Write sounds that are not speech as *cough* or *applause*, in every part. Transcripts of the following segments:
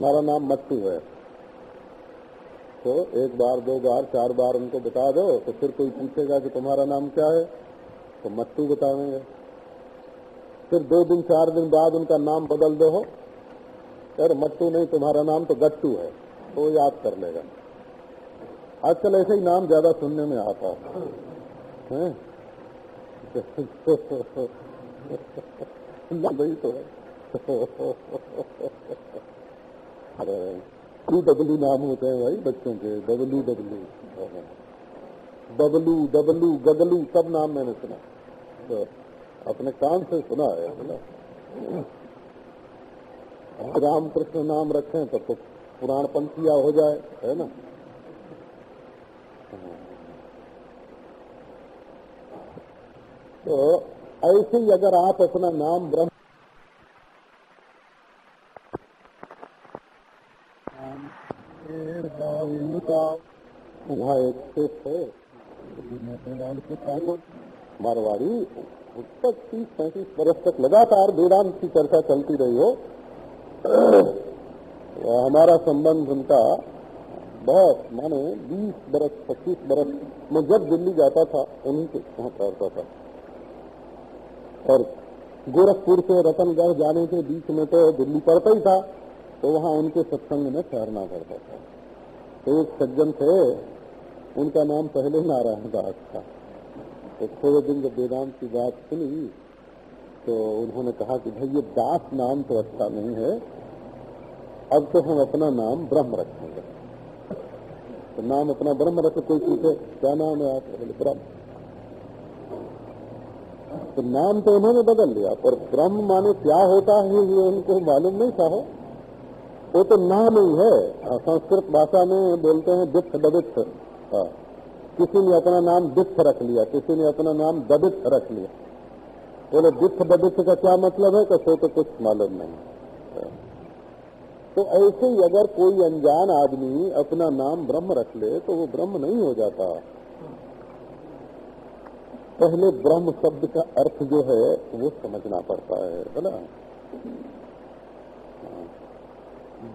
हमारा नाम मट्टू है। तो एक बार, दो बार, चार बार उनको बता दो तो फिर कोई पूछेगा कि तुम्हारा नाम क्या है तो मट्टू बताएँगे। फिर दो दिन, चार दिन बाद उनका नाम बदल दो हो। अरे मट्टू नहीं, तुम्हारा नाम तो गट्टू है तो याद कर लेगा। आजकल ऐसे ही नाम ज़्यादा सुनने में आता है। *laughs* वही तो है। *laughs* अरे टू डबलू नाम होते हैं भाई बच्चों के डबलू डबलू डबलू डबलू गगलू, सब नाम मैंने सुना। तो अपने कान से सुना है, बोला। राम कृष्ण नाम रखें तब तो पुराण पंथिया हो जाए, है ना? तो ऐसे ही अगर आप अपना नाम ब्रह्म वहाँ एक शेष है मारवाड़ी तक तीस पैंतीस बरस तक लगातार वेदांत की चर्चा चलती रही हो। हमारा संबंध उनका बहुत माने बीस बरस, पच्चीस बरस में जब दिल्ली जाता था, उन्हीं के वहाँ ठहरता था। और गोरखपुर से रतनगढ़ जाने के बीच में तो दिल्ली पड़ता ही था तो वहाँ उनके सत्संग में ठहरना पड़ता था। एक सज्जन थे, उनका नाम पहले नारायण दास था। तो थोड़े दिन जब वेदांत की बात सुनी तो उन्होंने कहा कि भाई, ये दास नाम तो अच्छा नहीं है, अब तो हम अपना नाम ब्रह्म रखेंगे। तो नाम अपना ब्रह्म रखे, कोई पूछे, क्या नाम है आप? बोले, ब्रह्म। तो नाम तो उन्होंने बदल लिया पर ब्रह्म माने क्या होता है ये उनको मालूम नहीं था। वो तो नाम ही। है संस्कृत भाषा में बोलते हैं दिख दबित किसी ने अपना नाम दिख रख लिया, किसी ने अपना नाम दबित रख लिया। बोले दिख दबित का क्या मतलब है? तो तो कुछ मालूम नहीं। तो ऐसे ही अगर कोई अनजान आदमी अपना नाम ब्रह्म रख ले तो वो ब्रह्म नहीं हो जाता। पहले ब्रह्म शब्द का अर्थ जो है, वो समझना पड़ता है है ना?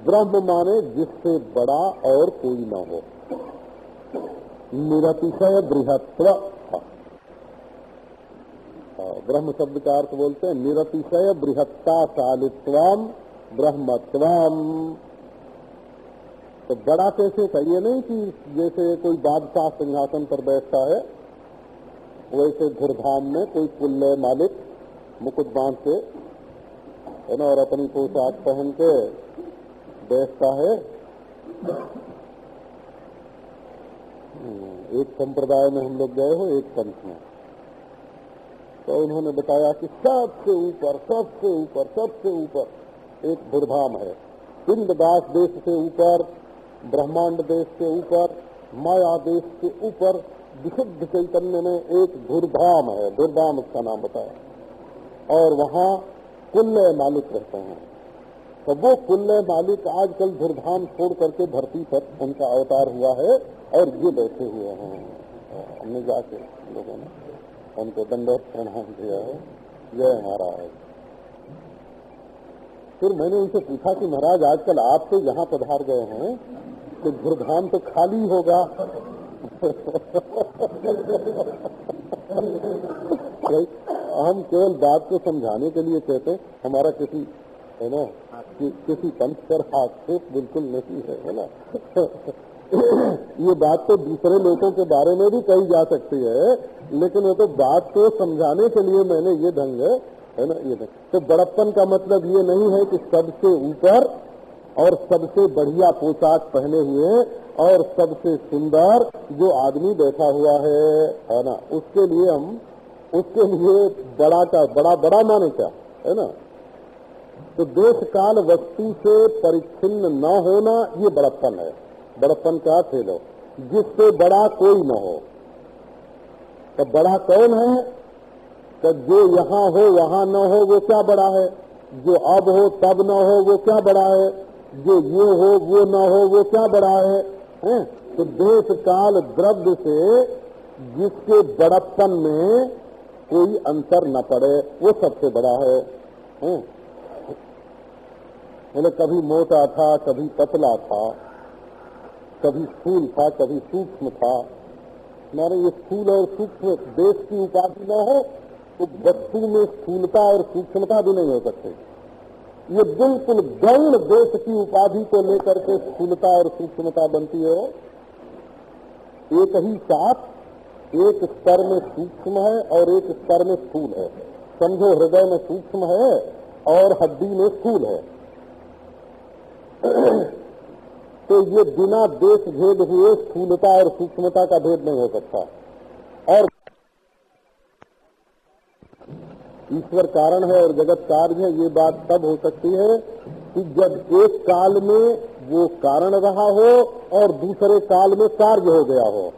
ब्रह्म माने जिससे बड़ा और कोई न हो। निरतिशय बृहत्व ब्रह्म शब्द का अर्थ बोलते हैं, निरतिशय बृहत्ता शालित्वाम ब्रह्मत्वाम। तो बड़ा कैसे का ये नहीं कि जैसे कोई बादशाह सिंहासन पर बैठता है, वैसे घुरधाम में कोई कुल्ले मालिक मुकुट बाँध के, है ना, और अपनी पोशाक पहन के बैठता है। एक संप्रदाय में हम लोग गए हो, एक पंथ में। तो उन्होंने बताया कि सबसे ऊपर सबसे ऊपर सबसे ऊपर एक धुरधाम है। पिंडदास देश से ऊपर, ब्रह्मांड देश से ऊपर, माया देश से ऊपर, विशुद्ध चैतन्य में एक धुरधाम है। धुरधाम उसका नाम बताया। और वहाँ कुल्ले मालिक रहते हैं। तो वो कुल्ले मालिक आजकल धुरधाम छोड़ करके धरती पर उनका अवतार हुआ है और ये बैठे हुए हैं। हमने जाके लोगों ने उनको दंडोत प्रणाम किया है। जय महाराज फिर मैंने उनसे पूछा कि महाराज, आजकल आप तो यहाँ पधार गए हैं तो धुरधाम तो खाली होगा। हम केवल बात को समझाने के लिए कहते हमारा किसी है ना? कि, किसी पंथ पर आक्षेप बिल्कुल नहीं है है ना? ये बात तो दूसरे लोगों के बारे में भी कही जा सकती है लेकिन वो तो बात को समझाने के लिए मैंने ये ढंग है ना ये ढंग। तो बड़प्पन का मतलब ये नहीं है कि सबसे ऊपर और सबसे बढ़िया पोशाक पहने हुए और सबसे सुंदर जो आदमी बैठा हुआ है है ना? उसके लिए हम उसके लिए बड़ा का बड़ा बड़ा माने क्या है ना? तो देश काल वस्तु से परिच्छिन्न न होना ये बड़प्पन है। बड़प्पन का थे लो जिससे बड़ा कोई न हो। तो बड़ा कौन है? तो जो यहाँ हो वहाँ न हो वो क्या बड़ा है? जो अब हो तब न हो वो क्या बड़ा है? जो ये हो वो न हो वो क्या बड़ा है, है? तो देश काल द्रव्य से जिसके बड़प्पन में कोई अंतर न पड़े वो सबसे बड़ा है, है? बोले कभी मोटा था, कभी पतला था, कभी स्थूल था, कभी सूक्ष्म था। माने ये स्थूल और सूक्ष्म देश की उपाधि न हो तो वस्तु में स्थूलता और सूक्ष्मता भी नहीं हो सकते। ये बिल्कुल गौण देश की उपाधि को लेकर के स्थूलता और सूक्ष्मता बनती है। एक ही साथ एक स्तर में सूक्ष्म है और एक स्तर में स्थूल है। समझो, हृदय में सूक्ष्म है और हड्डी में स्थूल है। *coughs* तो ये बिना देश भेद हुए स्थूलता और सूक्ष्मता का भेद नहीं हो सकता। और ईश्वर कारण है और जगत कार्य है, ये बात तब हो सकती है कि जब एक काल में वो कारण रहा हो और दूसरे काल में कार्य हो गया हो।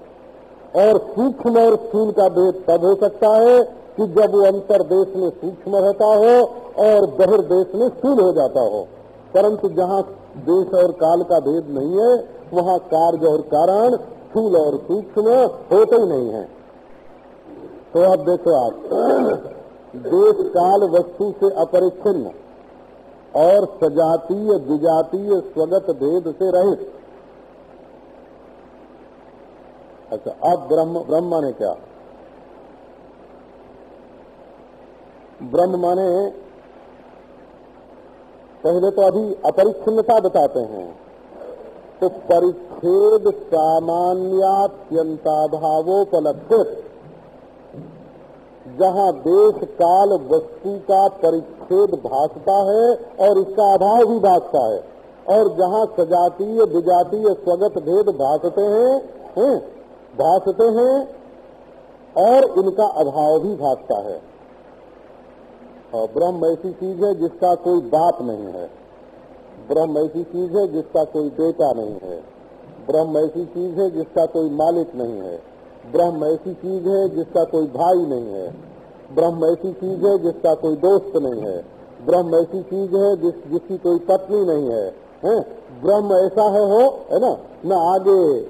और सूक्ष्म और स्थूल का भेद तब हो सकता है कि जब वो अंतर देश में सूक्ष्म रहता हो और बहिर्देश में स्थूल हो जाता हो। परंतु जहाँ देश और काल का भेद नहीं है, वहाँ कार्य और कारण स्थूल और सूक्ष्म होते ही नहीं है। तो आप देखो आप, देश काल वस्तु से अपरिच्छिन्न और सजातीय विजातीय स्वगत भेद से रहित। अच्छा अब ब्रह्म ब्रह्म माने क्या? ब्रह्म माने पहले तो अभी अपरिच्छिन्नता बताते हैं। तो परिच्छेद सामान्यात्यंताभावोपलक्षित जहाँ देश काल वस्तु का परिच्छेद भासता है और इसका अभाव भी भासता है, और जहाँ सजातीय विजातीय स्वगत भेद भासते हैं हैं, भासते हैं, और इनका अभाव भी भासता है। और ब्रह्म ऐसी चीज़ है जिसका कोई बाप नहीं है। ब्रह्म ऐसी चीज़ है जिसका कोई बेटा नहीं है। ब्रह्म ऐसी चीज़ है जिसका कोई मालिक नहीं है। ब्रह्म ऐसी चीज़ है जिसका कोई भाई नहीं है। ब्रह्म ऐसी चीज़ है जिसका कोई दोस्त नहीं है। ब्रह्म ऐसी चीज़ है जिस जिसकी कोई पत्नी नहीं है, है? ब्रह्म ऐसा है हो है ना? न आगे?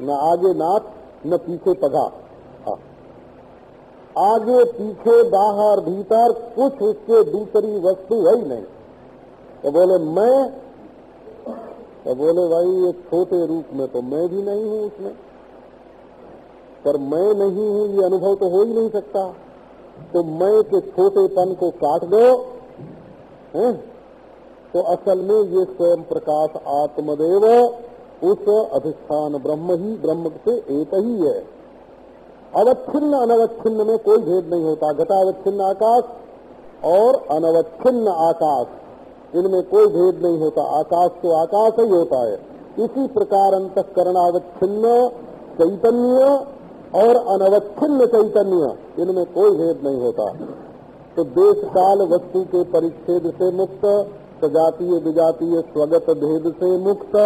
न आगे नाथ न पीछे पगा। आगे, पीछे, बाहर, भीतर, कुछ उसके दूसरी वस्तु है ही नहीं। तो बोले, मैं? तो बोले, भाई, ये छोटे रूप में तो मैं भी नहीं हूँ उसमें। पर मैं नहीं हूँ, ये अनुभव तो हो ही नहीं सकता। तो मैं के छोटेपन को काट दो, है? तो असल में ये स्वयं प्रकाश आत्मदेव, उस अधिष्ठान ब्रह्म ही, ब्रह्म से एक ही है। अवच्छिन्न अनवच्छिन्न में कोई भेद नहीं होता। घटावच्छिन्न आकाश और अनवच्छिन्न आकाश। इनमें कोई भेद नहीं होता। आकाश तो आकाश ही होता है। इसी प्रकार अंतकरणावच्छिन्न, चैतन्य और अनवच्छिन्न चैतन्य, इनमें कोई भेद नहीं होता। तो देश काल वस्तु के परिच्छेद से मुक्त सजातीय विजातीय स्वगत भेद से मुक्त,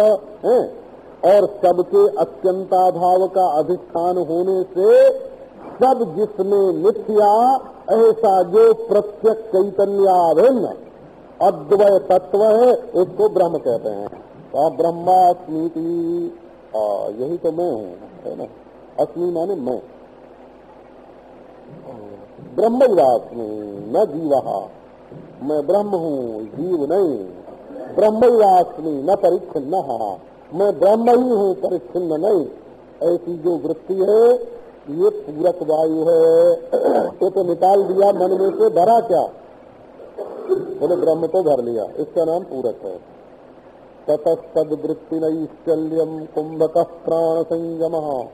है? और सबके अत्यंताभाव का अधिष्ठान होने से सब जिसमें मिथ्या, ऐसा जो प्रत्यक्ष चैतन्याभिन्न, अद्वय तत्व है, उसको ब्रह्म कहते हैं। तो ब्रह्मास्मीति यही तो मैं हूँ, है ना? अस्मी माने मैं। ब्रह्मवास्मी, न जीवा। मैं ब्रह्म हूँ, जीव नहीं। ब्रह्मवास्मी, न परिच्छिन्न। मैं ब्रह्म ही हूँ, परिच्छिन्न नहीं। ऐसी जो वृत्ति है, ये पूरक वायु है। तो तो निकाल दिया मन में से भरा क्या? बोले, ब्रह्म तो भर लिया। इसका नाम पूरक है। ततस्तद वृत्ति नैश्चल्यम कुंभक प्राण संयम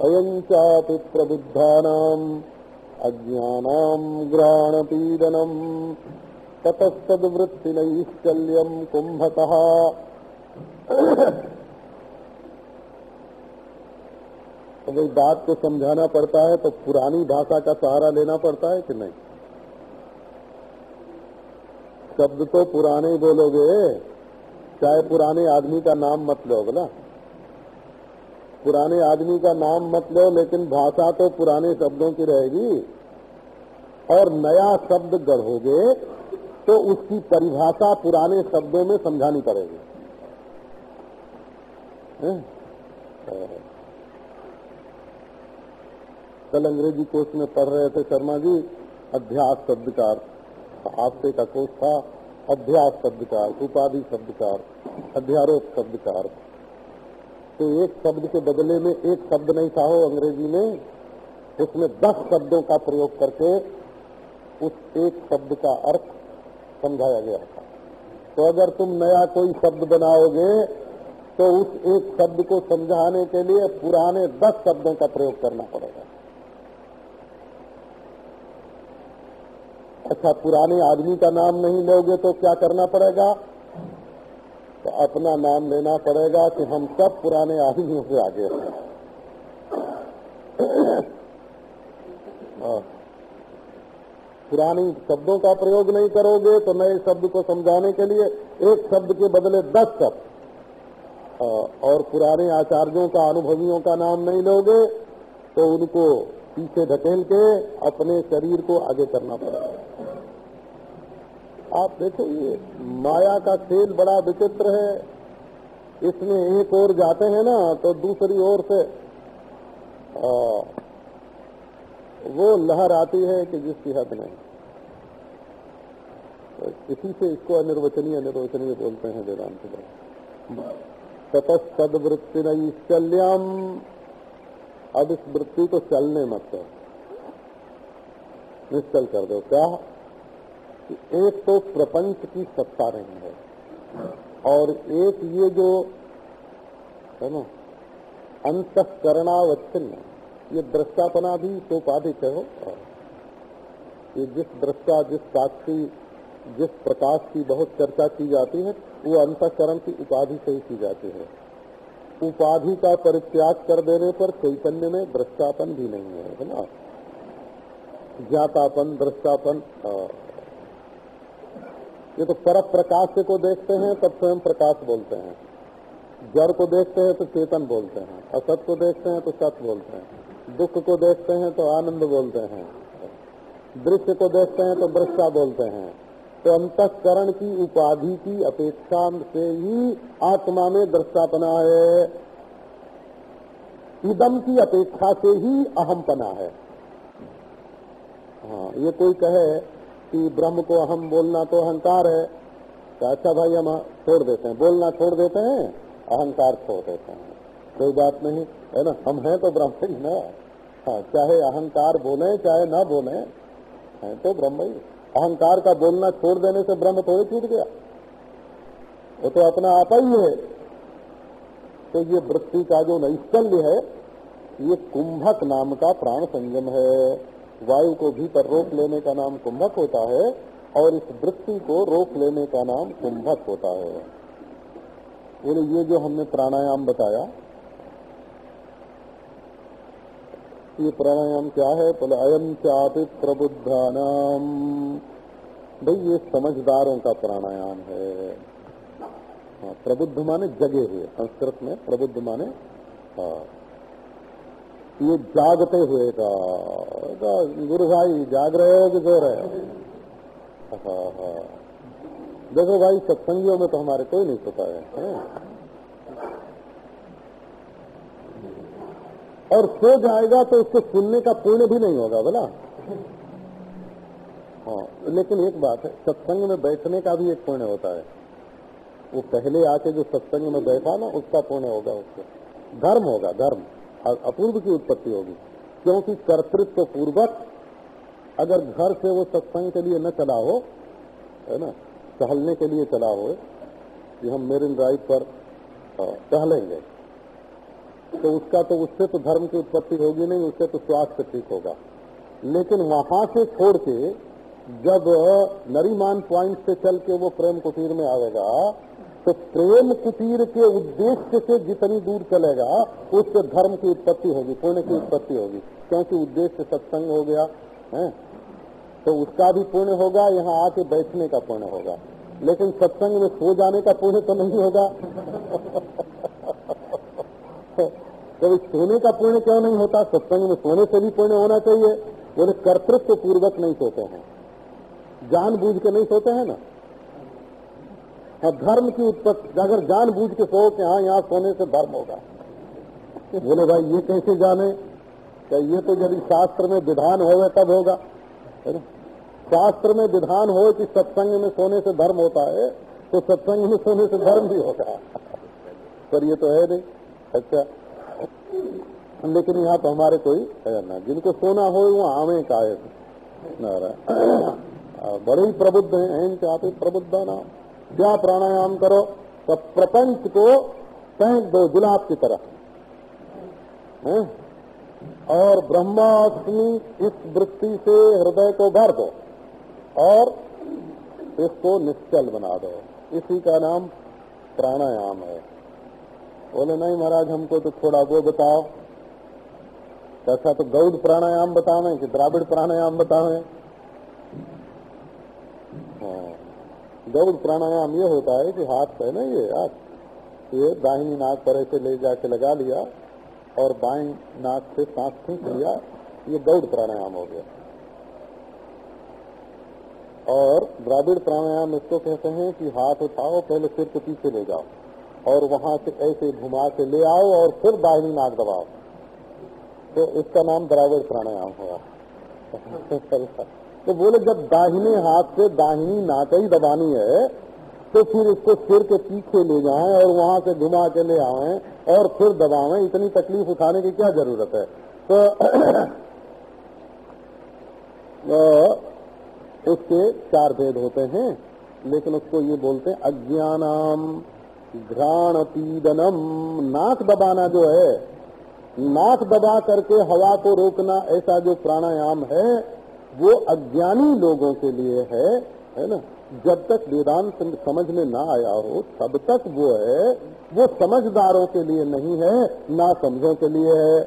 अयं चापि प्रबुद्धानाम्, अज्ञानाम् ग्राणपीडनम् ततस्तद्वृत्तिनैश्चल्यम् कुम्भकः भाई बात को समझाना पड़ता है तो पुरानी भाषा का सहारा लेना पड़ता है कि नहीं? शब्द तो पुराने बोलोगे, चाहे पुराने आदमी का नाम मत लो बोला पुराने आदमी का नाम मत लो, लेकिन भाषा तो पुराने शब्दों की रहेगी। और नया शब्द गढ़ोगे तो उसकी परिभाषा पुराने शब्दों में समझानी पड़ेगी। कल अंग्रेज़ी कोर्स में पढ़ रहे थे शर्मा जी, अध्यास शब्द का आपसे का कोर्स था, अध्यास शब्द का उपाधि शब्द का अध्यारोप शब्द का तो एक शब्द के बदले में एक शब्द नहीं था हो अंग्रेज़ी में, उसमें दस शब्दों का प्रयोग करके उस एक शब्द का अर्थ समझाया गया था। तो अगर तुम नया कोई शब्द बनाओगे तो उस एक शब्द को समझाने के लिए पुराने दस शब्दों का प्रयोग करना पड़ेगा। अच्छा पुराने आदमी का नाम नहीं लोगे तो क्या करना पड़ेगा? तो अपना नाम लेना पड़ेगा कि हम सब पुराने आदमियों से आगे हैं। हाँ। पुरानी शब्दों का प्रयोग नहीं करोगे तो नए शब्द को समझाने के लिए एक शब्द के बदले दस शब्द। हाँ, और पुराने आचार्यों का अनुभवियों का नाम नहीं लोगे तो उनको पीछे धकेल के अपने शरीर को आगे करना पड़ेगा। आप देखो ये माया का खेल बड़ा विचित्र है। इसमें एक ओर जाते हैं ना तो दूसरी ओर से आ, वो लहर आती है कि जिसकी हद नहीं। तो इसी से इसको अनिर्वचनीय अनिर्वचनीय बोलते हैं वेदांत में तपस्पद वृत्ति नहीं चल्याम अब इस वृत्ति को चलने मत कर निश्चल कर दो। क्या? कि एक तो प्रपंच की सत्ता नहीं है और एक ये जो, है ना, अंतकरणावच्छिन्न, ये दृष्टापना भी तो सोपाधिक है हो ये जिस दृष्टा, जिस साक्षी, जिस प्रकाश की बहुत चर्चा की जाती है, वो अंतकरण की उपाधि से ही की जाती है। उपाधि का परित्याग कर देने पर चैतन्य में दृष्टापन भी नहीं है है ना? ज्ञातापन, दृष्टापन ये तो पर प्रकाश को देखते हैं, तब स्वयं प्रकाश बोलते हैं। जड़ को देखते हैं तो चेतन बोलते हैं। असत को देखते हैं तो सत बोलते हैं। दुख को देखते हैं तो आनंद बोलते हैं। दृश्य को देखते हैं तो दृष्टा बोलते हैं। तो अंतकरण की उपाधि की अपेक्षा से ही आत्मा में दृष्टापना है। इदम की अपेक्षा से ही अहमपना है। हाँ ये कोई कहे कि ब्रह्म को हम बोलना तो अहंकार है। तो अच्छा भाई, हम छोड़ देते हैं। बोलना छोड़ देते हैं, अहंकार छोड़ देते हैं। कोई बात नहीं, है ना? हम हैं तो ब्रह्म ही ना। हाँ चाहे अहंकार बोले, चाहे ना बोले, हैं तो ब्रह्म ही। अहंकार का बोलना छोड़ देने से ब्रह्म थोड़ी छूट गया। वो तो अपना आप ही है। तो ये वृत्ति का जो नैश्चल्य है, ये कुंभक नाम का प्राण संयम है। वायु को भीतर रोक लेने का नाम कुंभक होता है और इस वृत्ति को रोक लेने का नाम कुंभक होता है। बोले ये जो हमने प्राणायाम बताया ये प्राणायाम क्या है? बोले अयम चापि प्रबुद्धानाम। भाई ये समझदारों का प्राणायाम है। हाँ, प्रबुद्ध माने जगे हुए संस्कृत में प्रबुद्ध माने हाँ। ये जागते हुए का गुरु भाई जाग रहे हो कि सो रहे हो? देखो भाई सत्संगियों में तो हमारे कोई नहीं सोता है, और सो जाएगा तो उसको सुनने का पुण्य भी नहीं होगा बोला। हाँ लेकिन एक बात है सत्संग में बैठने का भी एक पुण्य होता है। वो पहले आके जो सत्संग में बैठा ना उसका पुण्य होगा उसको। धर्म होगा धर्म। अपूर्व की उत्पत्ति होगी। क्योंकि कर्तृत्व पूर्वक अगर घर से वो सत्संग के लिए न चला हो, है ना, टहलने के लिए चला हो, कि हम मेरिन ड्राइव पर टहलेंगे तो उसका तो उससे तो धर्म की उत्पत्ति होगी नहीं, उससे तो स्वास्थ्य ठीक होगा। लेकिन वहाँ से छोड़ के जब नरीमान पॉइंट से चल के वो प्रेम कुटीर में आवेगा तो प्रेम कुटीर के उद्देश्य से जितनी दूर चलेगा, उससे धर्म की उत्पत्ति होगी, पुण्य की उत्पत्ति होगी। क्योंकि उद्देश्य सत्संग हो गया, है? तो उसका भी पुण्य होगा, यहाँ आके बैठने का पुण्य होगा। लेकिन सत्संग में सो जाने का पुण्य तो नहीं होगा। तो सोने का पुण्य क्यों नहीं होता? सत्संग में सोने से भी पुण्य होना चाहिए। बोले कर्तृत्व पूर्वक नहीं सोते हैं। जानबूझ के नहीं सोते हैं ना? धर्म की उत्पत्ति, अगर जान बूझ के सो कि हाँ यहाँ सोने से धर्म होगा। बोले, भाई, ये कैसे जाने? क्या ये तो यदि शास्त्र में विधान होगा तब होगा। शास्त्र में विधान हो कि सत्संग में सोने से धर्म होता है तो सत्संग में सोने से धर्म भी होगा। पर ये तो है नहीं। अच्छा लेकिन यहाँ तो हमारे कोई है ना। जिनको सोना हो, वो आवे का है। *clears throat* बड़े ही प्रबुद्ध हैं इनके आप प्रबुद्ध नाम। क्या प्राणायाम करो तो प्रपंच को फेंक दो गुलाब की तरह। है? और ब्रह्माष्टमी इस वृत्ति से हृदय को भर दो, और इसको निश्चल बना दो। इसी का नाम प्राणायाम है। बोले, नहीं महाराज, हमको तो थोड़ा वो बताओ। ऐसा तो गौड़ प्राणायाम बतावे कि द्राविड़ प्राणायाम बतावे। हाँ। गौड़ प्राणायाम ये होता है कि हाथ है ना ये, हाथ। ये दाहिनी नाक पर ऐसे ले जाके लगा लिया और बाएँ नाक से सांस खींच लिया ये गौड़ प्राणायाम हो गया। और द्राविड़ प्राणायाम इसको कहते हैं कि हाथ उठाओ, पहले सिर के पीछे ले जाओ और वहाँ से ऐसे घुमा के ले आओ और फिर दाहिनी नाक दबाओ। तो इसका नाम द्राविड़ प्राणायाम हुआ *laughs* तो बोले जब दाहिने हाथ से दाहिनी नाक ही दबानी है तो फिर इसको सिर के पीछे ले जाएँ और वहाँ से घुमा के ले आए और फिर दबावें इतनी तकलीफ़ उठाने की क्या ज़रूरत है? तो, *clears throat* उसके चार भेद होते हैं लेकिन उसको ये बोलते हैं अज्ञानाम घ्राण पीडनम नाक दबाना जो है नाक दबा करके हवा को रोकना ऐसा जो प्राणायाम है वो अज्ञानी लोगों के लिए है है ना? जब तक वेदांत समझ में ना आया हो, तब तक वो है, वो समझदारों के लिए नहीं है, ना समझों के लिए है।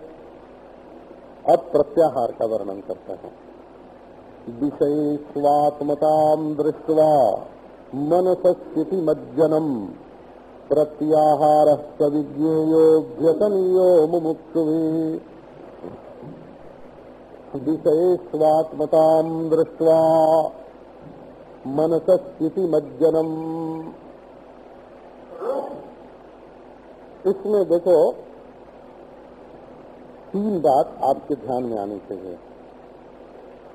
अब प्रत्याहार का वर्णन करते हैं। विषय स्वात्मता दृष्टवा मनस्थिति मज्जनम प्रत्याहार सविज्ञेयो व्यसनीयो मुमुक्षु विषय स्वात्मता दृष्टवा मनसस्थिति मज्जनम। इसमें देखो, तीन बात आपके ध्यान में आनी चाहिए।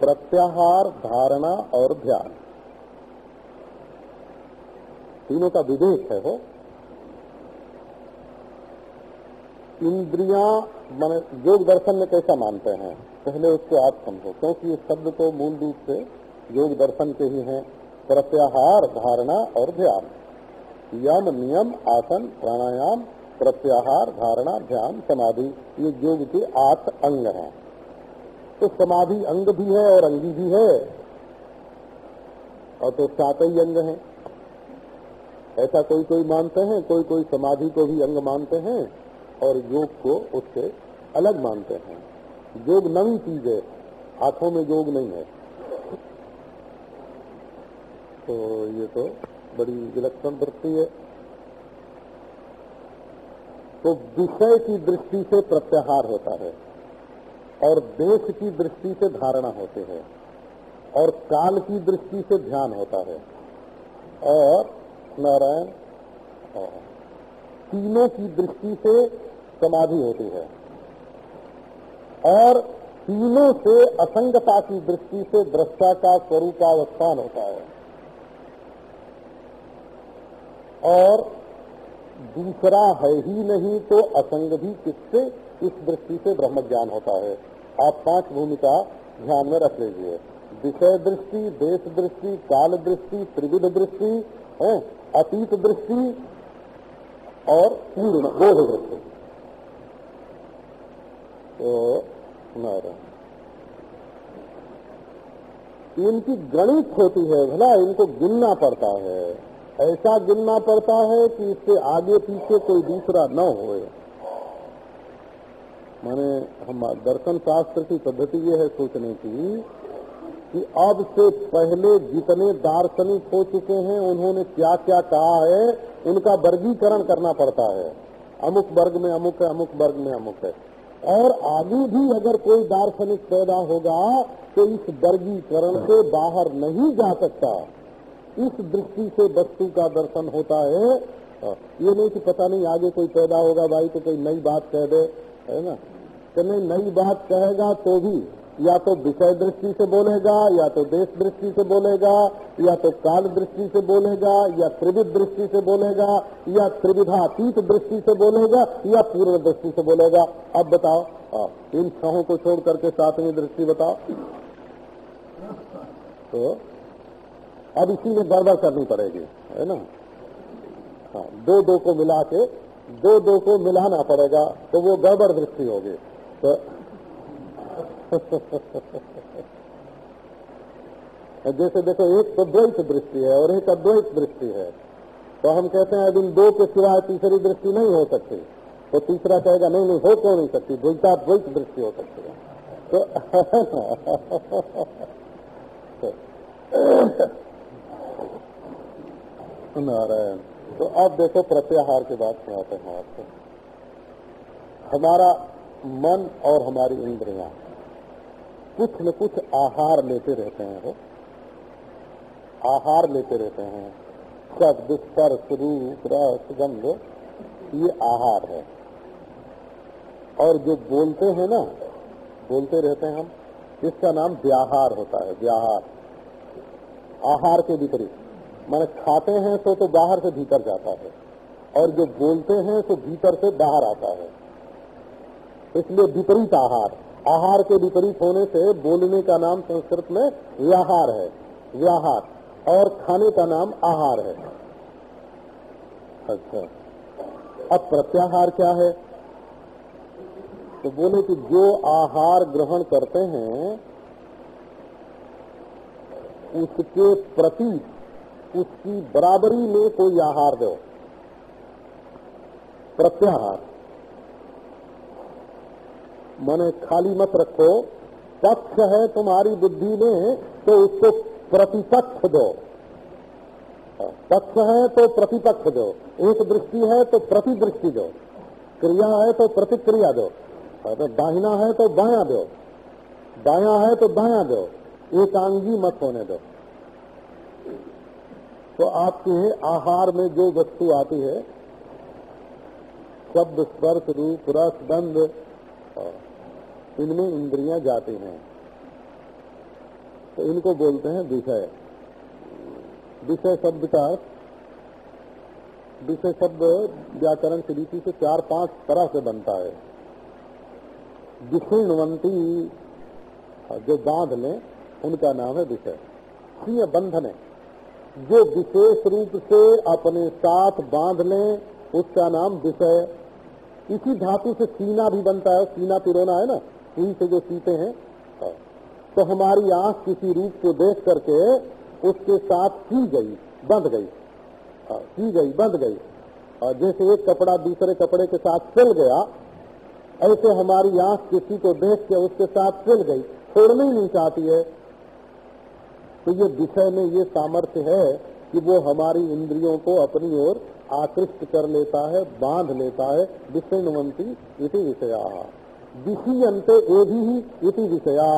प्रत्याहार, धारणा और ध्यान। तीनों का विवेक है वो। इंद्रिया, मन योग दर्शन में कैसा मानते हैं? पहले उसको आप समझो, क्योंकि इस शब्द तो मूल रूप से योग दर्शन के ही हैं। प्रत्याहार धारणा और ध्यान। यम, नियम, आसन, प्राणायाम, प्रत्याहार धारणा, ध्यान, समाधि, ये योग के आठ अंग हैं। तो समाधि अंग भी है और अंगी भी है। और तो सात ही अंग हैं। ऐसा कोई कोई मानते हैं, कोई कोई समाधि को भी अंग मानते हैं और योग को उससे अलग मानते हैं। योग नवी चीज़ है। हाथों में योग नहीं है। तो ये तो बड़ी विलक्षण वृत्ति है। तो विषय की दृष्टि से प्रत्याहार होता है और देश की दृष्टि से धारणा होते हैं और काल की दृष्टि से ध्यान होता है। और नारायण तीनों की दृष्टि से समाधि होती है। और तीनों से असंगता की दृष्टि से दृष्टा का स्वरूपावस्थान होता है। और दूसरा है ही नहीं तो असंग भी किससे? इस दृष्टि से ब्रह्म ज्ञान होता है। आप पाँच भूमिका ध्यान में रख लीजिए। विषय दृष्टि, देश दृष्टि, काल दृष्टि, त्रिविध दृष्टि अतीत दृष्टि और पूर्ण बोध दृष्टि। इनकी गणित होती है, भला इनको गिनना पड़ता है। ऐसा गिनना पड़ता है कि इससे आगे पीछे कोई दूसरा न हो माने, हम दर्शन शास्त्र की पद्धति ये है सोचने की, कि अब से पहले जितने दार्शनिक हो चुके हैं, उन्होंने क्या क्या कहा है, उनका वर्गीकरण करना पड़ता है। अमुक वर्ग में अमुक है, अमुक वर्ग में अमुक है। और आगे भी अगर कोई दार्शनिक पैदा होगा तो इस वर्गीकरण से बाहर नहीं जा सकता। इस दृष्टि से वस्तु का दर्शन होता है। ये नहीं कि पता नहीं आगे कोई पैदा होगा, भाई तो कोई नई बात कह दे, है ना? तो नई बात कहेगा तो भी। या तो विषय दृष्टि से बोलेगा या तो देश दृष्टि से बोलेगा या तो काल दृष्टि से बोलेगा या त्रिविध दृष्टि से बोलेगा या त्रिविधातीत दृष्टि से बोलेगा या पूर्व दृष्टि से बोलेगा। अब बताओ हाँ, इन छहों को छोड़ करके सातवीं दृष्टि बताओ। तो अब इसी में गड़बड़ करनी पड़ेगी है ना? हाँ दो दो को मिला के दो दो को मिलाना पड़ेगा तो वो गड़बड़ दृष्टि होगी। तो *laughs* जैसे देखो, एक तो द्वैत दृष्टि है और एक अद्वैत दृष्टि है। तो हम कहते हैं अब इन दो के सिवाय तीसरी दृष्टि नहीं हो सकती तो तीसरा कहेगा, नहीं नहीं, हो क्यों नहीं सकती? द्वैता, द्वैत दृष्टि हो सकती है। तो *laughs* नारायण तो अब देखो, प्रत्याहार की बात सुनाते हैं आपको। हमारा मन और हमारी इंद्रियाँ। कुछ न कुछ आहार लेते रहते हैं वो। आहार लेते रहते हैं। शब्द स्पर्श रूप रस, गंध, ये आहार है। और जो बोलते हैं ना, बोलते रहते हैं हम इसका नाम व्याहार होता है, व्याहार। आहार के विपरीत। मैंने खाते हैं तो तो बाहर से भीतर जाता है, और जो बोलते हैं तो भीतर से बाहर आता है। इसलिए विपरीत आहार। आहार के विपरीत होने से बोलने का नाम संस्कृत में व्याहार है, व्याहार, और खाने का नाम आहार है। अच्छा। अब प्रत्याहार क्या है? तो बोले कि जो आहार ग्रहण करते हैं, उसके प्रति उसकी बराबरी में कोई आहार दो। प्रत्याहार। मने खाली मत रखो पक्ष है तुम्हारी बुद्धि में तो उसको प्रतिपक्ष दो। पक्ष है तो प्रतिपक्ष दो, एक दृष्टि है तो प्रतिदृष्टि दो, क्रिया है तो प्रतिक्रिया दो तो दाहिना है तो बाया दो, दाया है तो दाया दो, एकांगी मत होने दो। तो आपके आहार में जो वस्तु आती है, शब्द, स्पर्श, रूप, रस, गंध इनमें इंद्रियाँ जाती हैं। तो इनको बोलते हैं विषय। विषय शब्द का विषय शब्द व्याकरण की रीति से चार पाँच तरह से बनता है। विषीणवंती जो बाँध लें, उनका नाम है विषय। सिंह बंधन। जो विशेष रूप से अपने साथ बाँध लें, उसका नाम विषय। इसी धातु से सीना भी बनता है। सीना पिरोना है ना? से जो सीते हैं तो हमारी आँख किसी रूप को देख करके उसके साथ की गई, बंध गई की गई, बंध गई। और जैसे एक कपड़ा दूसरे कपड़े के साथ चल गया, ऐसे हमारी आँख किसी को देख के उसके साथ चल गई, छोड़नी नहीं चाहती है। तो ये विषय में ये सामर्थ्य है कि वो हमारी इंद्रियों को अपनी ओर आकृष्ट कर लेता है, बाँध लेता है विषयवंती इति विषया। विषीयंते इति विषया।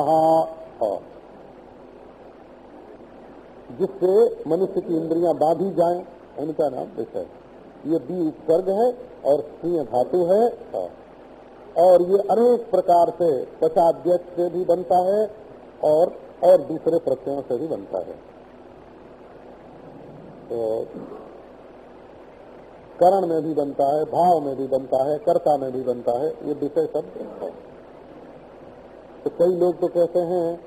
जिससे मनुष्य की इंद्रियाँ बांधी जाएँ उनका नाम विषय। ये बी उपसर्ग है और सिंह धातु है। और ये अनेक प्रकार से पचाध्यक्ष से भी बनता है और और दूसरे प्रत्ययों से भी बनता है। तो करण में भी बनता है, भाव में भी बनता है, कर्ता में भी बनता है, ये विषय शब्द है। तो कई लोग तो कहते हैं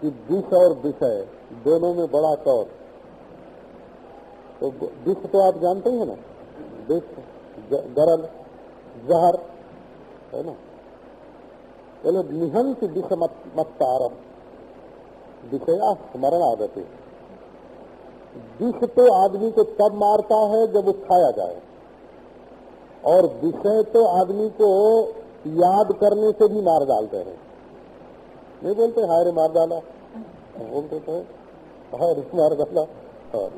कि विष और विषय, दोनों में बड़ा तौर तो विष तो आप जानते ही है ना? विष गरल, जहर, है ना? बोले निहंस विष मत्तारम। विषया स्मरण आदते विष तो आदमी को तब मारता है जब वो खाया जाए। और विषय तो आदमी को याद करने से भी मार डालते हैं। नहीं बोलते, हाय रे, मार डाला। बोलते तो हाय रे, मार डाला। हाँ।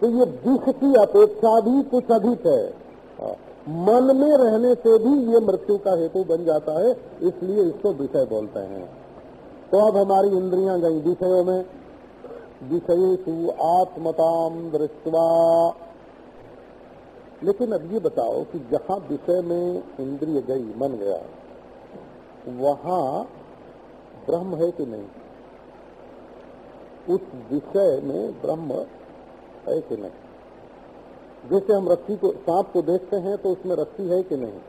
तो ये विष की अपेक्षा भी कुछ अधिक है। हाँ। मन में रहने से भी ये मृत्यु का हेतु बन जाता है, इसलिए इसको विषय बोलते हैं। तो अब हमारी इंद्रियाँ गई विषयों में। विषयेशु आत्मताम दृष्टवा। लेकिन अब ये बताओ कि जहाँ विषय में इंद्रिय गई, मन गया, वहाँ ब्रह्म है कि नहीं? उस विषय में ब्रह्म है कि नहीं? जैसे हम रस्सी को, सांप को देखते हैं तो उसमें रस्सी है कि नहीं?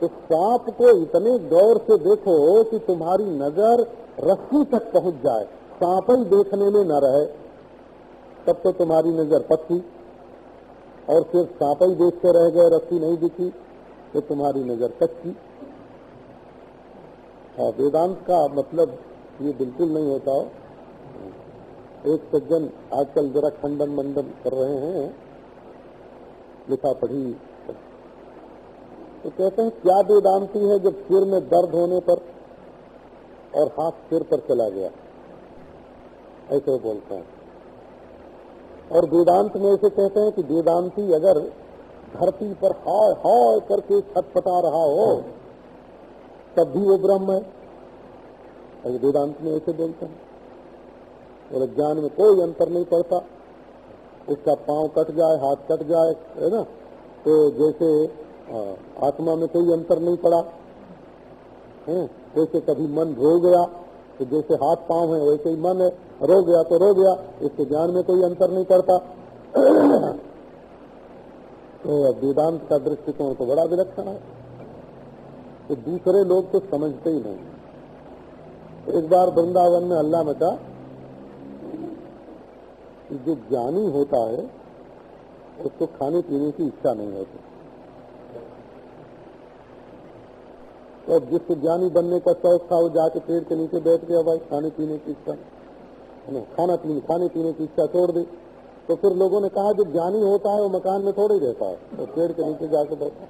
तो सांप को इतने गौर से देखो कि तुम्हारी नज़र रस्सी तक पहुँच जाए। सांप ही देखने में न रहे, तब तो तुम्हारी नज़र पक्की। और फिर सांप ही देखते रह गए, रस्सी नहीं दिखी तो तुम्हारी नज़र कच्ची हाँ वेदांत का मतलब ये बिल्कुल नहीं होता। एक सज्जन आजकल जरा खंडन मंडन कर रहे हैं, लिखा पढ़ी। तो कहते हैं, क्या वेदांति है जब सिर में दर्द होने पर और हाथ सिर पर चला गया? ऐसे बोलते हैं। और वेदांत में ऐसे कहते हैं कि वेदांती अगर धरती पर हाय हाय करके छटपटा रहा हो, तब भी वो ब्रह्म है। अगर वेदांत में ऐसे बोलते हैं। और ज्ञान में कोई अंतर नहीं पड़ता। उसका पाँव कट जाए, हाथ कट जाए, है ना? तो जैसे आत्मा में कोई अंतर नहीं पड़ा, है? जैसे कभी मन रो गया तो जैसे हाथ पाँव है, वैसे ही मन है। रो गया तो रो गया, इसके ज्ञान में कोई अंतर नहीं करता *clears throat* तो वेदांत का दृष्टिकोण तो बड़ा विलक्षण है। तो दूसरे लोग तो समझते ही नहीं। एक बार वृंदावन में अल्लाह मचा जो ज्ञानी होता है, उसको खाने पीने की इच्छा नहीं होती। तो जिसको ज्ञानी बनने का शौक था, वो जाके पेड़ के नीचे बैठ गया, भाई, खाने पीने की इच्छा। खाना पीने, खाने पीने की इच्छा छोड़ दी। तो फिर लोगों ने कहा, जो ज्ञानी होता है, वो मकान में थोड़े रहता है। तो पेड़ के नीचे जाके बैठा।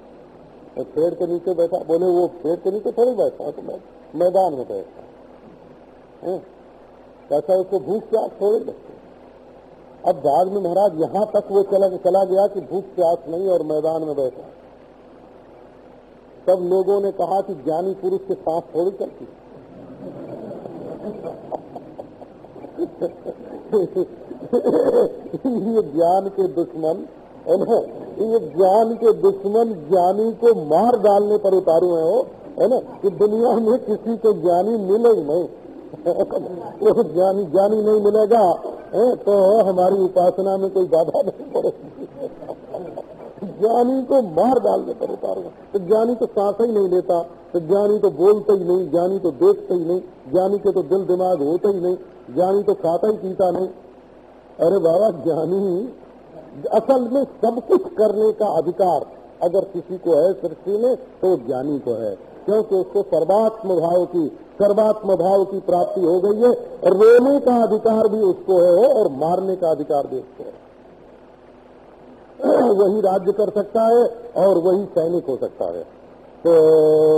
तो पेड़ के नीचे बैठा। बोले, वो पेड़ के नीचे थोड़ी बैठा तो मैदान में बैठा। कैसा उसको भूख प्यास थोड़ी लगती अब बाद में महाराज, यहाँ तक वो चला गया कि भूख प्यास नहीं और मैदान में बैठा। सब लोगों ने कहा कि ज्ञानी पुरुष के सांस थोड़ी चलती। ये ज्ञान के दुश्मन, है ये ज्ञान के दुश्मन ज्ञानी को मार डालने पर उतारू है वो, है ना? कि दुनिया में किसी को ज्ञानी मिले ही नहीं। वो ज्ञानी ज्ञानी नहीं मिलेगा, है? तो हमारी उपासना में कोई बाधा नहीं पड़ेगी। ज्ञानी को मार डालने पर उतारूँगा तो ज्ञानी तो सांस ही नहीं लेता तो ज्ञानी तो बोलता ही नहीं, ज्ञानी तो देखता ही नहीं, ज्ञानी के तो दिल दिमाग होता ही नहीं, ज्ञानी तो खाता ही पीता नहीं। अरे बाबा, ज्ञानी असल में सब कुछ करने का अधिकार, अगर किसी को है सृष्टि में तो ज्ञानी को है। क्योंकि उसको सर्वात्म भाव की, सर्वात्म भाव की प्राप्ति हो गई है, रोने का अधिकार भी उसको है और मारने का अधिकार भी उसको है। *clears throat* वही राज्य कर सकता है और वही सैनिक हो सकता है। तो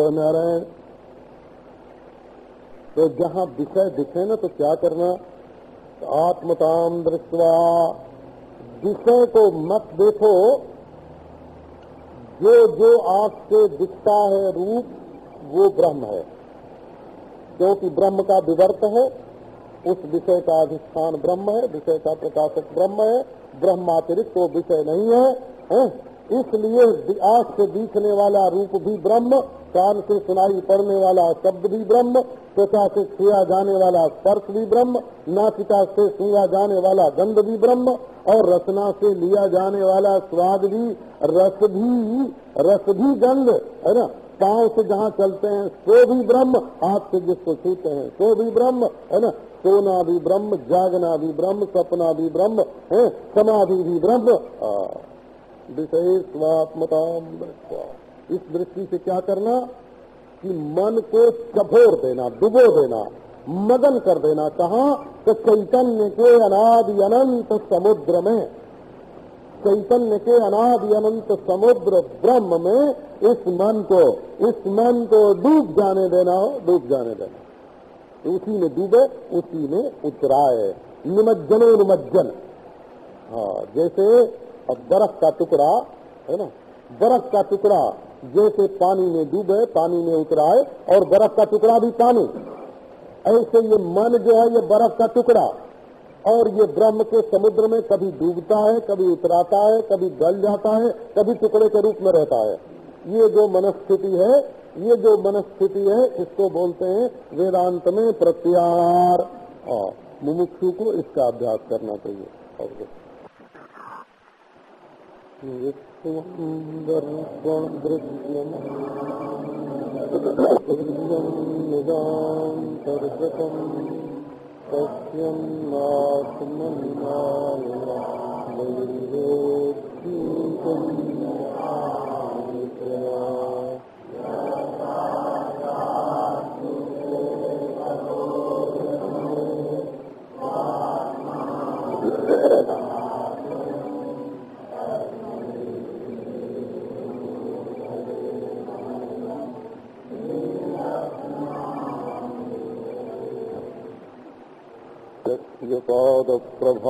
नारायण तो जहाँ विषय दिखे ना तो क्या करना? आत्मताम दृष्टवा, विषय को मत देखो। जो जो आँख से दिखता है रूप, वो ब्रह्म है। क्योंकि ब्रह्म का विवर्त है, उस विषय का अधिष्ठान ब्रह्म है, विषय का प्रकाशक ब्रह्म है। ब्रह्मातिरिक्त वो विषय नहीं है, है? इसलिए आँख से दिखने वाला रूप भी ब्रह्म कान से सुनाई पड़ने वाला शब्द भी ब्रह्म त्वचा से छुआ जाने वाला स्पर्श भी ब्रह्म नाचिका से छुआ जाने वाला गंध भी ब्रह्म और रचना से लिया जाने वाला स्वाद भी रस भी रस भी गंध है ना पाँव से जहाँ चलते हैं सो भी ब्रह्म हाथ से जिसको छूते हैं सो भी ब्रह्म, है ना? सोना भी ब्रह्म, जागना भी ब्रह्म, सपना भी ब्रह्म, है? समाधि भी ब्रह्म। विषय स्वात्मता इस दृष्टि से क्या करना? कि मन को चभोर देना डुबो देना, मगन कर देना। कहा? तो चैतन्य के अनादि अनंत समुद्र में। चैतन्य के अनादि अनंत समुद्र ब्रह्म में इस मन को, इस मन को डूब जाने देना हो, डूब जाने देना। उसी में डूबे, उसी में उतराए। निमज्जनो निमज्जन। हाँ जैसे बर्फ़ का टुकड़ा, है ना? बर्फ़ का टुकड़ा, जैसे पानी में डूबे, पानी में उतराए, और बर्फ़ का टुकड़ा भी पानी। ऐसे ये मन जो है, ये बर्फ़ का टुकड़ा। और ये ब्रह्म के समुद्र में कभी डूबता है, कभी उतराता है, कभी गल जाता है, कभी टुकड़े के रूप में रहता है। ये जो मनस्थिति है, ये जो मनस्थिति है, इसको बोलते हैं वेदांत में प्रत्यार मुमुक्षु को इसका अभ्यास करना चाहिए। और निदान्तर्गतम् यपादप्रभाध्यस्तः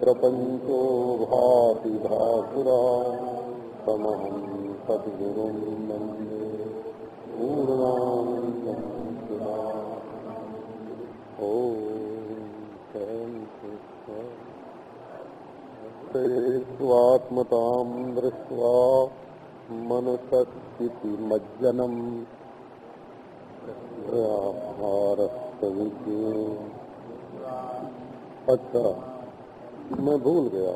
प्रपञ्चो भाति भासुरा तमहं सद्गुरुं मन्ये पूर्णानन्दम् ॐ स्वात्मताम् दृष्ट्वा मनसस्थिति मज्जनम् अच्छा मैं भूल गया।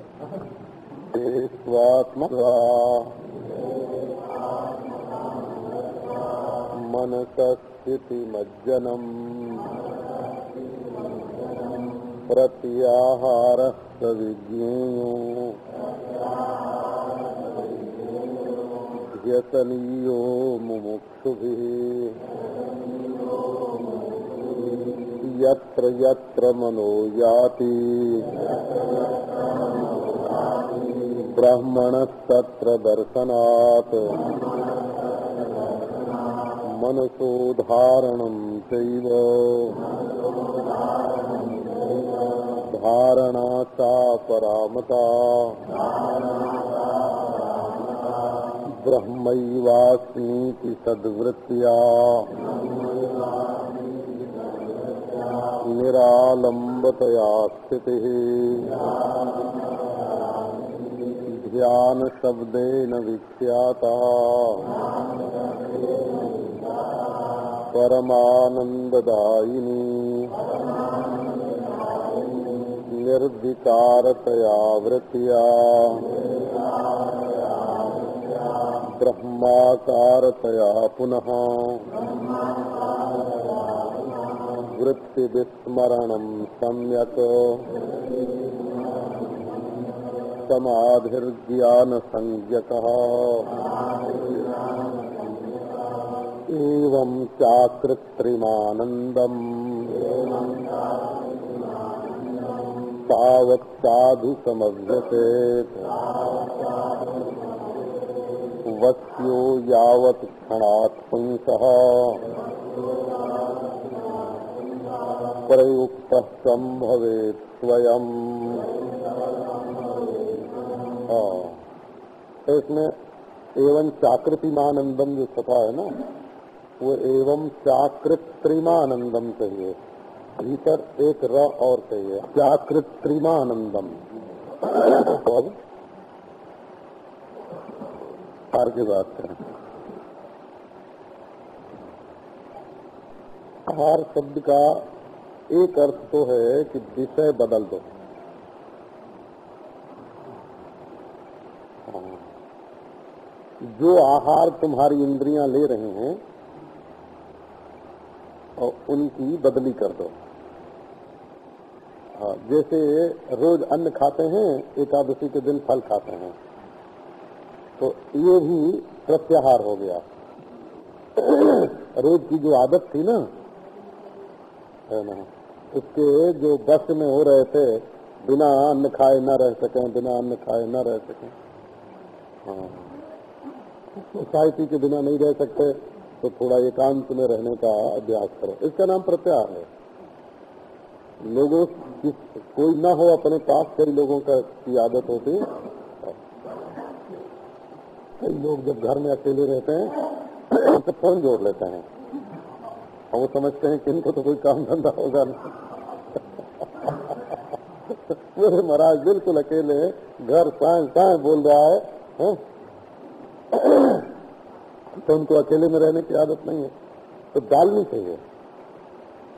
स्वात्मा मनसस्थिति मज्जनम प्रत्याहार विज्ञेयो। व्यसनीयो मुमुक्षु यत्र यत्र मनो याति ब्राह्मणस्तत्र दर्शनात्। मनसोधारणम् चैव। धारणा चा परामता। ब्रह्मैवास्मीति सद्वृत्त्या। निरालम्बतया स्थितिः ध्यानशब्देन विख्याता। परमानन्ददायिनी। निर्विकारतया वृत्त्या ब्रह्माकारतया पुनः। वृत्तिविस्मरणम् सम्यक्। समाधिर्ज्ञानसंज्ञकः। एवं चाकृत्रिमानन्दम्। तावत् साधु समव्यतेत् वस्यो यावत् क्षणात् प्रयुक्त संभवेत स्वयं। तो इसमें एवं चाकृतिमानंदम जो छपा है ना, वो एवं चाकृत्रिमानंदम चाहिए भीतर एक र और चाहिए चाकृत्रिमानंदम। और आगे बात करें। आहार शब्द का एक अर्थ तो है कि विषय बदल दो। हाँ। जो आहार तुम्हारी इंद्रियाँ ले रहे हैं और उनकी बदली कर दो। हाँ, जैसे रोज अन्न खाते हैं एकादशी के दिन फल खाते हैं। तो ये भी प्रत्याहार हो गया। *clears throat* रोज की जो आदत थी ना है ना? उसके जो बस में हो रहे थे, बिना अन्न खाए न रह सके, बिना अन्न खाए न रह सके। हाँ। सोसाइटी के बिना नहीं रह सकते तो थोड़ा एकांत में रहने का अभ्यास करो। इसका नाम प्रत्याहार है। लोगों की, कोई ना हो अपने पास, कई लोगों का की आदत होती कई लोग जब घर में अकेले रहते हैं तो फ़ोन जोड़ लेते हैं। और वो समझते हैं कि इनको तो कोई काम धंधा होगा नहीं। मेरे महाराज बिल्कुल अकेले घर साए साए बोल रहा है, है? तो उनको अकेले में रहने की आदत नहीं है तो डालनी चाहिए।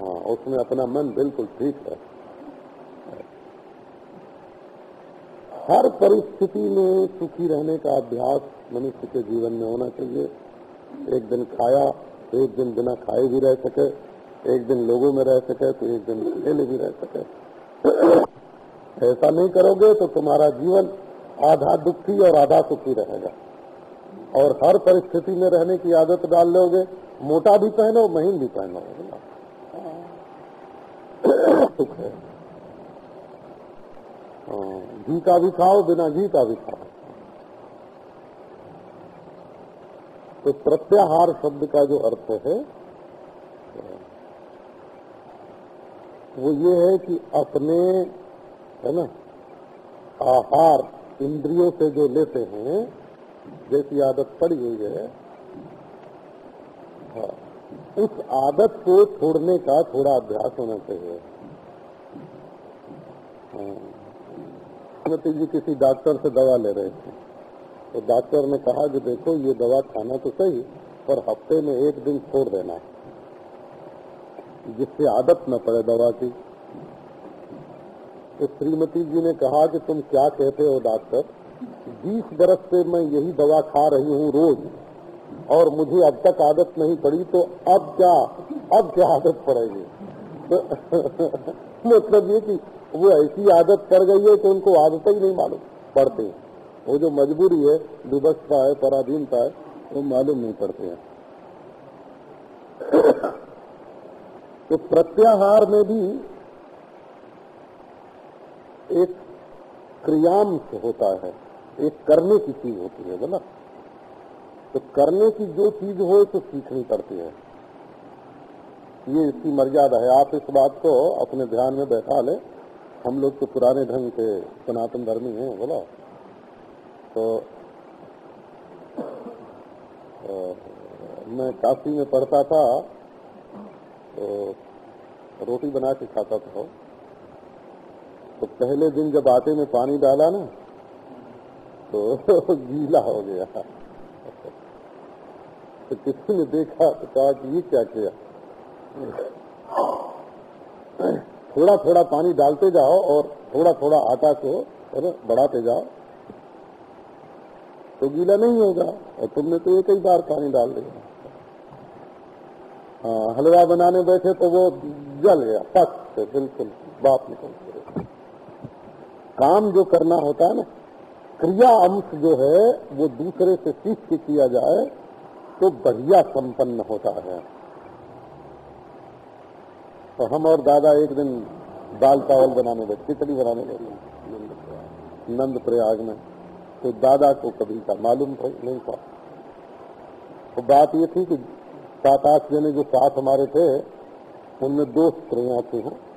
हाँ उसमें अपना मन बिल्कुल ठीक है। हर परिस्थिति में सुखी रहने का अभ्यास मनुष्य के जीवन में होना चाहिए। एक दिन खाया एक दिन बिना खाए भी रह सके एक दिन लोगों में रह सके तो एक दिन अकेले भी रह सके। ऐसा नहीं करोगे तो तुम्हारा जीवन आधा दुखी और आधा सुखी रहेगा। और हर परिस्थिति में रहने की आदत डाल लोगे मोटा भी पहनो महीन भी पहनो। सुख है। हाँ, घी का भी खाओ बिना घी का भी खाओ। तो प्रत्याहार शब्द का जो अर्थ है वो ये है कि अपने है ना आहार इंद्रियों से जो लेते हैं जैसी आदत पड़ी हुई है हाँ, उस आदत को छोड़ने का थोड़ा अभ्यास होना चाहिए हाँ। जी किसी डॉक्टर से दवा ले रहे थे तो डॉक्टर ने कहा कि देखो, ये दवा खाना तो सही, पर हफ़्ते में एक दिन छोड़ देना है। जिससे आदत न पड़े दवा की। तो श्रीमती जी ने कहा कि तुम क्या कहते हो, डॉक्टर? बीस बरस से मैं यही दवा खा रही हूँ रोज, और मुझे अब तक आदत नहीं पड़ी तो अब क्या अब क्या आदत पड़ेगी? *laughs* मतलब ये कि वो ऐसी आदत कर गई है कि उनको आदत ही नहीं मालूम, पड़ते। वो जो मजबूरी है विवशता है पराधीनता है वो मालूम नहीं पड़ते हैं। तो प्रत्याहार में भी एक क्रियांश होता है, एक करने की चीज़ होती है, बोला। तो करने की जो चीज़ हो तो सीखनी पड़ती है। ये इसकी मर्यादा है। आप इस बात को अपने ध्यान में बैठा ले। हम लोग तो पुराने ढंग के सनातन धर्मी हैं, बोला। तो मैं काशी में पढ़ता था तो रोटी बना के खाता था तो पहले दिन जब आटे में पानी डाला ना तो *laughs* गीला हो गया। तो किसी ने देखा तो कहा कि ये क्या किया? थोड़ा थोड़ा पानी डालते जाओ और थोड़ा थोड़ा आटा को बढ़ाते जाओ। तो गीला नहीं होगा और तुमने तो एक ही बार पानी डाल दिया। हाँ हलवा बनाने बैठे तो वो जल गया, पक से बिल्कुल बाप निकल काम जो करना होता है ना, क्रिया अंश जो है, वो दूसरे से सीख के किया जाए तो बढ़िया संपन्न होता है। तो हम और दादा एक दिन दाल चावल बनाने बैठे खिचड़ी बनाने बैठे नंद प्रयाग में। तो दादा को कभी का मालूम नहीं था। तो बात ये थी कि सात आठ जने जो साथ हमारे थे, उनमें दो स्त्रियाँ थी। हैं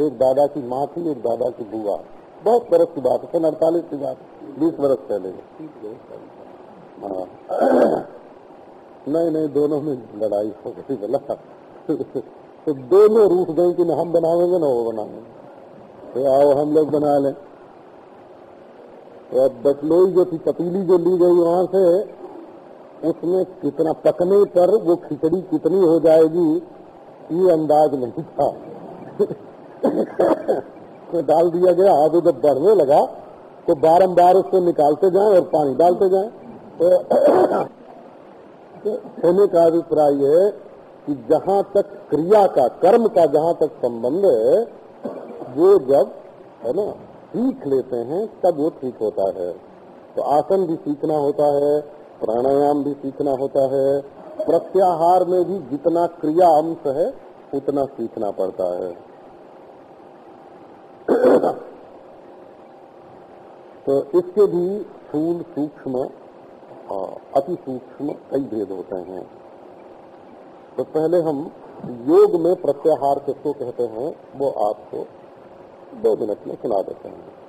एक दादा की माँ थी, एक दादा की बुआ। बहुत बरस की बात है सन अड़तालीस की बात बीस बरस पहले। हाँ। नहीं नहीं, दोनों में लड़ाई हो गई बोला तो दोनों रूठ गए कि न हम बनावेंगे ना, वो बनाएँगे। तो आओ, हम लोग बना लें। बटलोई जो थी, पतीली जो ली गई वहाँ से, उसमें कितना पकने पर वो खिचड़ी कितनी हो जाएगी, ये अंदाज नहीं था। तो डाल दिया गया अब जब बढ़ने लगा तो बारंबार उसको निकालते जाएँ और पानी डालते जाएँ। तो होने का अभिप्राय है कि जहाँ तक क्रिया का, कर्म का जहाँ तक संबंध है, वो जब, है ना सीख लेते हैं, तब वो ठीक होता है। तो आसन भी सीखना होता है, प्राणायाम भी सीखना होता है। प्रत्याहार में भी जितना क्रिया अंश है, उतना सीखना पड़ता है। *coughs* तो इसके भी फूल सूक्ष्म अति सूक्ष्म कई भेद होते हैं। तो पहले हम योग में प्रत्याहार किसको कहते हैं, वो आपको दो मिनट में सुना देते हैं।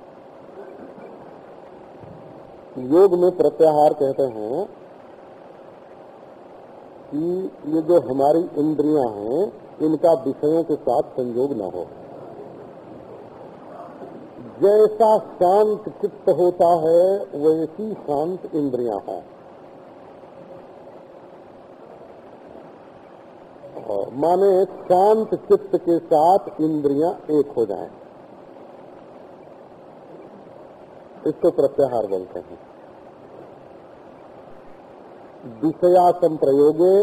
योग में प्रत्याहार कहते हैं कि ये जो हमारी इंद्रियाँ हैं, इनका विषयों के साथ संयोग न हो। जैसा शांत चित्त होता है, वैसी शांत इंद्रियाँ हैं। माने शांत चित्त के साथ इंद्रियाँ एक हो जाएँ। इसको प्रत्याहार बोलते हैं। विषया संप्रयोगे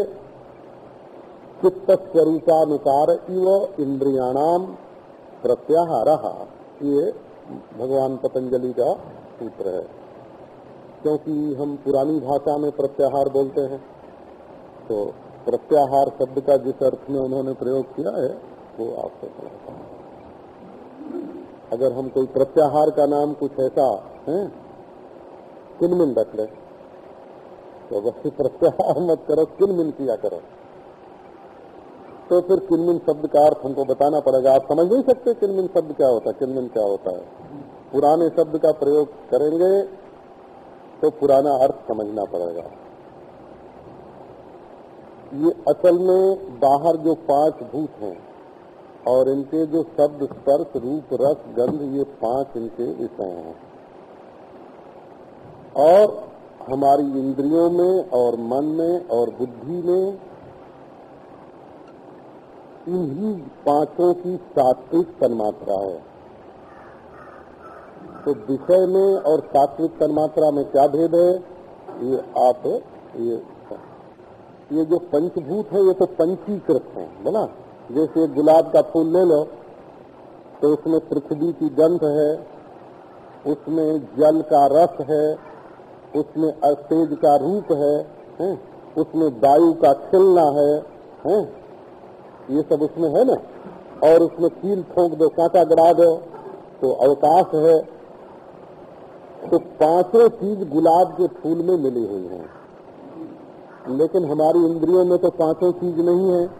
चित्त स्वरूपानुसार इव इंद्रियाणाम प्रत्याहार। ये भगवान पतंजलि का सूत्र है। क्योंकि हम पुरानी भाषा में प्रत्याहार बोलते हैं तो प्रत्याहार शब्द का जिस अर्थ में उन्होंने प्रयोग किया है, वो आपको समझता अगर हम कोई प्रत्याहार का नाम कुछ ऐसा, है, किनमिन रख ले तो वही प्रत्याहार मत करो, किनमिन किया करो। तो फिर किनमिन शब्द का अर्थ हमको बताना पड़ेगा। आप समझ नहीं सकते किनमिन शब्द क्या होता है, किनमिन क्या होता है। पुराने शब्द का प्रयोग करेंगे तो पुराना अर्थ समझना पड़ेगा। ये असल में बाहर जो पाँच भूत हैं और इनके जो शब्द स्पर्श रूप, रस, गंध, ये पाँच इनके विषय हैं। और हमारी इंद्रियों में और मन में और बुद्धि में इन्हीं पाँचों की सात्विक तन्मात्रा है। तो विषय में और सात्विक तन्मात्रा में क्या भेद है? ये आप, ये ये जो पंचभूत है, ये तो पंचीकृत है बोला जैसे गुलाब का फूल ले लो तो उसमें पृथ्वी की गंध है उसमें जल का रस है उसमें तेज का रूप है, है उसमें वायु का खिलना है, है ये सब उसमें है ना? और उसमें कील ठोक दो कांटा गड़ा दो तो अवकाश है। तो पाँचों चीज़ गुलाब के फूल में मिली हुई हैं। लेकिन हमारी इंद्रियों में तो पाँचों चीज़ नहीं है।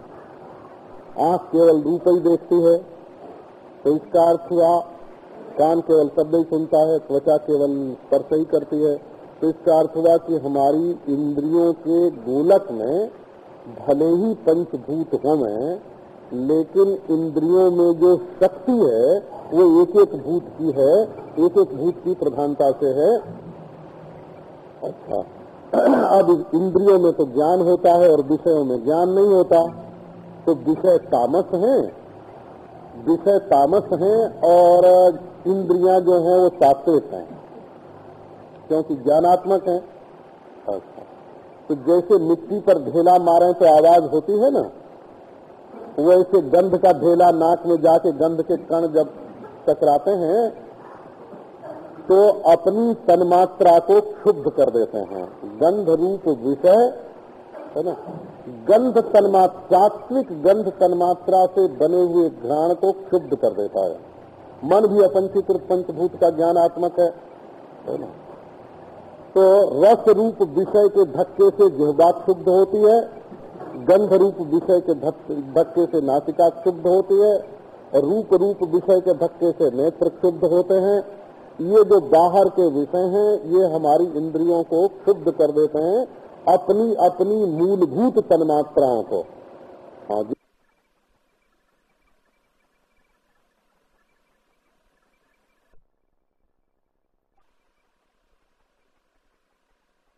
आँख केवल रूप ही देखती है। तो इसका अर्थ हुआ कान केवल शब्द ही सुनता है, त्वचा केवल स्पर्श ही करती है। तो इसका अर्थ हुआ कि हमारी इंद्रियों के गोलक में भले ही पंचभूत हो लेकिन इंद्रियों में जो शक्ति है, वो एक एक भूत की है एक एक भूत की प्रधानता से है। अच्छा। *clears throat* अब इंद्रियों में तो ज्ञान होता है और विषयों में ज्ञान नहीं होता। तो विषय तामस है। विषय तामस है और इंद्रियाँ जो है वो सात्विक हैं। क्योंकि ज्ञानात्मक है। अच्छा। तो जैसे मिट्टी पर ढेला मारे तो आवाज़ होती है ना? वैसे गंध का ढेला नाक में जाके गंध के कण जब टकराते हैं तो अपनी तन्मात्रा को क्षुब्ध कर देते हैं। गंध रूप विषय है ना? गंध तन्मात्रा सात्विक गंध तन्मात्रा से बने हुए घ्राण को क्षुब्ध कर देता है। मन भी अपंचीकृत पंचभूत का ज्ञानात्मक है है ना? तो रस रूप विषय के धक्के से जिहबा क्षुब्ध होती है, गंध रूप विषय के धक्के से नासिका क्षुब्ध होती है, रूप रूप विषय के धक्के से नेत्र क्षुब्ध होते हैं। ये जो बाहर के विषय हैं, ये हमारी इंद्रियों को क्षुब्ध कर देते हैं अपनी अपनी मूलभूत तन्मात्राओं को। हाँ